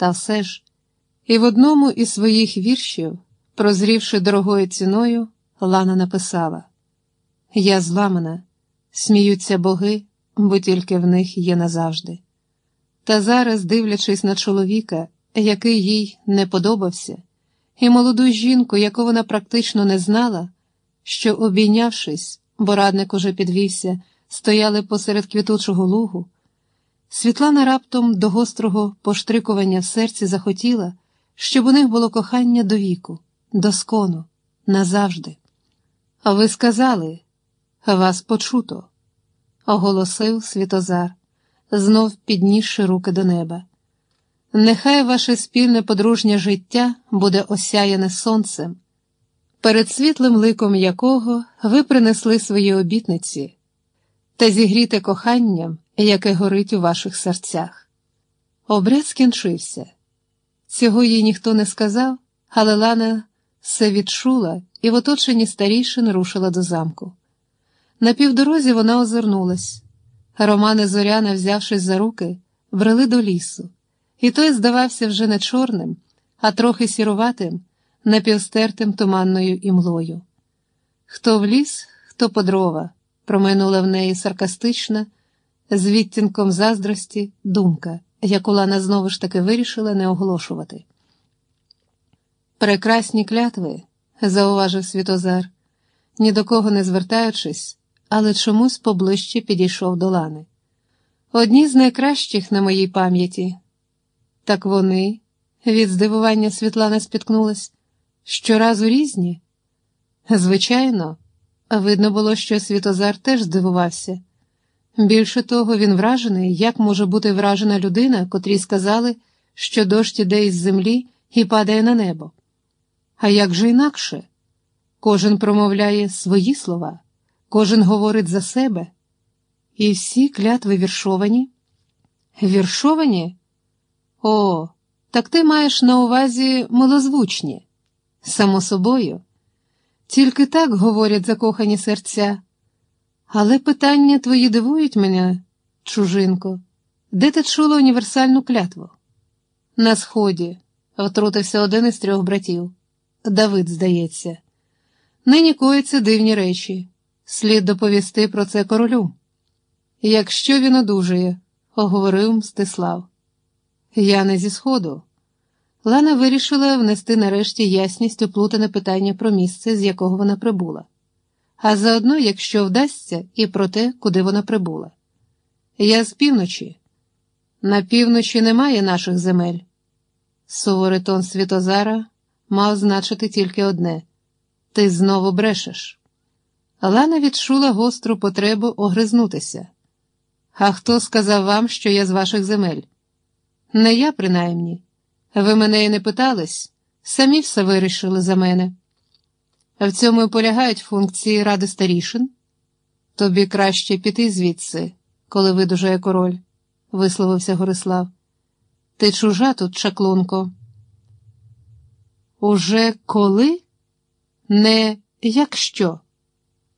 Та все ж, і в одному із своїх віршів, прозрівши дорогою ціною, Лана написала: Я зламана, сміються боги, бо тільки в них є назавжди. Та зараз, дивлячись на чоловіка, який їй не подобався, і молоду жінку, яку вона практично не знала, що, обійнявшись, бо радник уже підвівся, стояли посеред квітучого лугу, Світлана раптом до гострого поштрикування в серці захотіла, щоб у них було кохання до віку, до скону, назавжди. А ви сказали, вас почуто, оголосив Світозар, знов піднісши руки до неба. Нехай ваше спільне подружнє життя буде осяяне сонцем, перед світлим ликом якого ви принесли свої обітниці та зігріте коханням, яке горить у ваших серцях. Обряд скінчився. Цього їй ніхто не сказав, але Лана все відчула і в оточенні старішин рушила до замку. На півдорозі вона озирнулась. Роман і Зоряна, взявшись за руки, брели до лісу, і той здавався вже не чорним, а трохи сіруватим, напівстертим туманною імлою. Хто в ліс, хто по дрова, проминула в неї саркастична, з відтінком заздрості, думка, яку Лана знову ж таки вирішила не оголошувати. Прекрасні клятви, зауважив Світозар, ні до кого не звертаючись, але чомусь поближче підійшов до Лани. Одні з найкращих на моїй пам'яті. Так вони, від здивування Світлана спіткнулась, щоразу різні. Звичайно, видно було, що Світозар теж здивувався. Більше того, він вражений, як може бути вражена людина, котрій сказали, що дощ іде із землі і падає на небо. А як же інакше? Кожен промовляє свої слова, кожен говорить за себе. І всі клятви віршовані. Віршовані? О, так ти маєш на увазі милозвучні. Само собою. Тільки так говорять закохані серця. Але питання твої дивують мене, чужинко, де ти чула універсальну клятву? На сході, втрутився один із трьох братів. Давид, здається. Нині коїться дивні речі. Слід доповісти про це королю. Якщо він одужає, оговорив Мстислав. Я не зі сходу. Лана вирішила внести нарешті ясність у плутане питання про місце, з якого вона прибула, а заодно, якщо вдасться, і про те, куди вона прибула. Я з півночі. На півночі немає наших земель. Суворий тон Світозара мав значити тільки одне ти знову брешеш. Лана відчула гостру потребу огризнутися. А хто сказав вам, що я з ваших земель? Не я, принаймні. Ви мене і не питались, самі все вирішили за мене. В цьому і полягають функції ради старішин. Тобі краще піти звідси, коли видужає король, висловився Горислав. Ти чужа тут, чаклунко. Уже коли? Не якщо.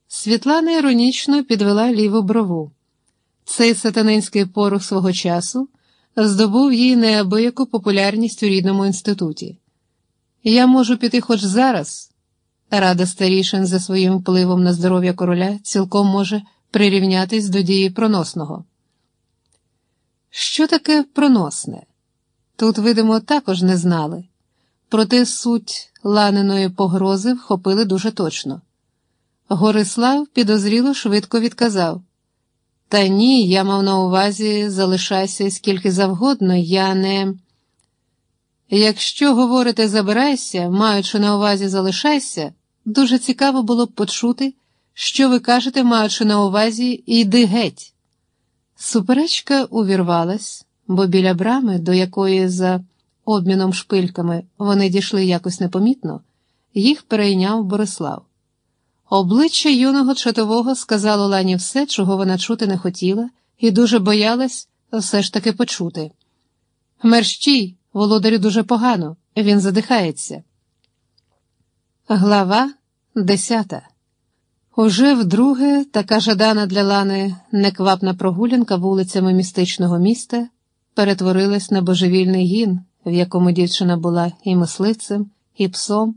Світлана іронічно підвела ліву брову. Цей сатанинський порух свого часу здобув їй неабияку популярність у рідному інституті. Я можу піти хоч зараз. Рада старішин за своїм впливом на здоров'я короля цілком може прирівнятись до дії проносного. Що таке проносне? Тут, видимо, також не знали, проте суть ланиної погрози вхопили дуже точно. Горислав підозріло швидко відказав. Та ні, я мав на увазі залишайся скільки завгодно, я не. Якщо говорите забирайся, маючи на увазі залишайся, дуже цікаво було б почути, що ви кажете, маючи на увазі йди геть. Суперечка увірвалась, бо біля брами, до якої за обміном шпильками вони дійшли якось непомітно, їх перейняв Борислав. Обличчя юного чатового сказало Лані все, чого вона чути не хотіла, і дуже боялась все ж таки почути. Мерщій, володарю дуже погано, він задихається. Глава десята. Уже вдруге така жадана для Лани неквапна прогулянка вулицями містичного міста перетворилась на божевільний гін, в якому дівчина була і мисливцем, і псом,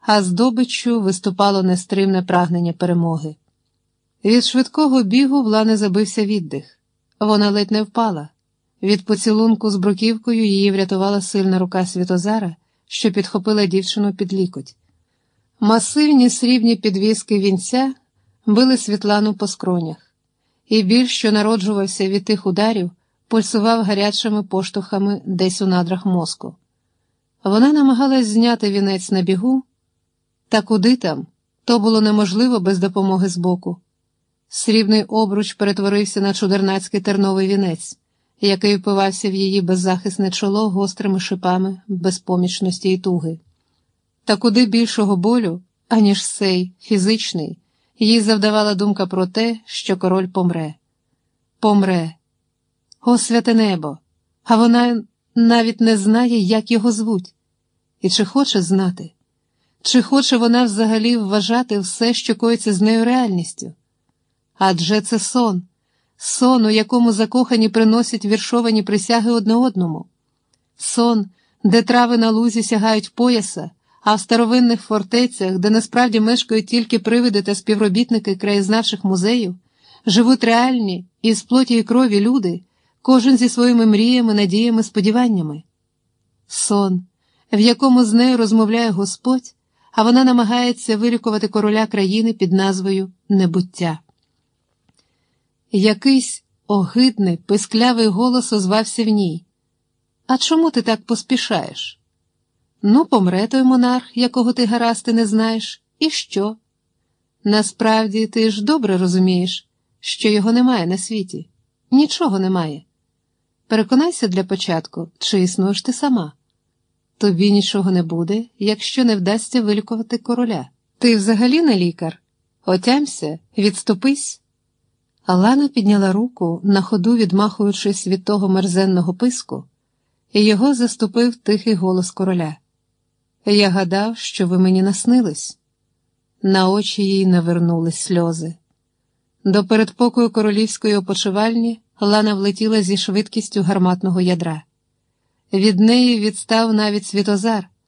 а здобиччю виступало нестримне прагнення перемоги. Від швидкого бігу в Лани забився віддих. Вона ледь не впала. Від поцілунку з бруківкою її врятувала сильна рука Світозара, що підхопила дівчину під лікоть. Масивні срібні підвіски вінця били Світлану по скронях, і біль, що народжувався від тих ударів, пульсував гарячими поштовхами десь у надрах мозку. Вона намагалась зняти вінець на бігу, та куди там, то було неможливо без допомоги збоку. Срібний обруч перетворився на чудернацький терновий вінець, який впивався в її беззахисне чоло гострими шипами безпомічності і туги. Та куди більшого болю, аніж сей, фізичний, їй завдавала думка про те, що король помре. Помре. О, святе небо! А вона навіть не знає, як його звуть. І чи хоче знати? Чи хоче вона взагалі вважати все, що коїться з нею реальністю? Адже це сон, сон, у якому закохані приносять віршовані присяги одне одному, сон, де трави на лузі сягають пояса, а в старовинних фортецях, де насправді мешкають тільки привиди та співробітники краєзнавчих музеїв, живуть реальні із плоті і крові люди, кожен зі своїми мріями, надіями, сподіваннями. Сон, в якому з нею розмовляє Господь, а вона намагається вилікувати короля країни під назвою Небуття. Якийсь огидний, писклявий голос озвався в ній. А чому ти так поспішаєш? Ну, помре той монарх, якого ти гаразди не знаєш, і що? Насправді ти ж добре розумієш, що його немає на світі, нічого немає. Переконайся для початку, чи існуєш ти сама. Тобі нічого не буде, якщо не вдасться вилікувати короля. Ти взагалі не лікар. Отямся, відступись. Алана підняла руку, на ходу відмахуючись від того мерзенного писку, і його заступив тихий голос короля. Я гадав, що ви мені наснились. На очі їй навернулись сльози. До передпокою королівської опочивальні Лана влетіла зі швидкістю гарматного ядра. Від неї відстав навіть Світозар,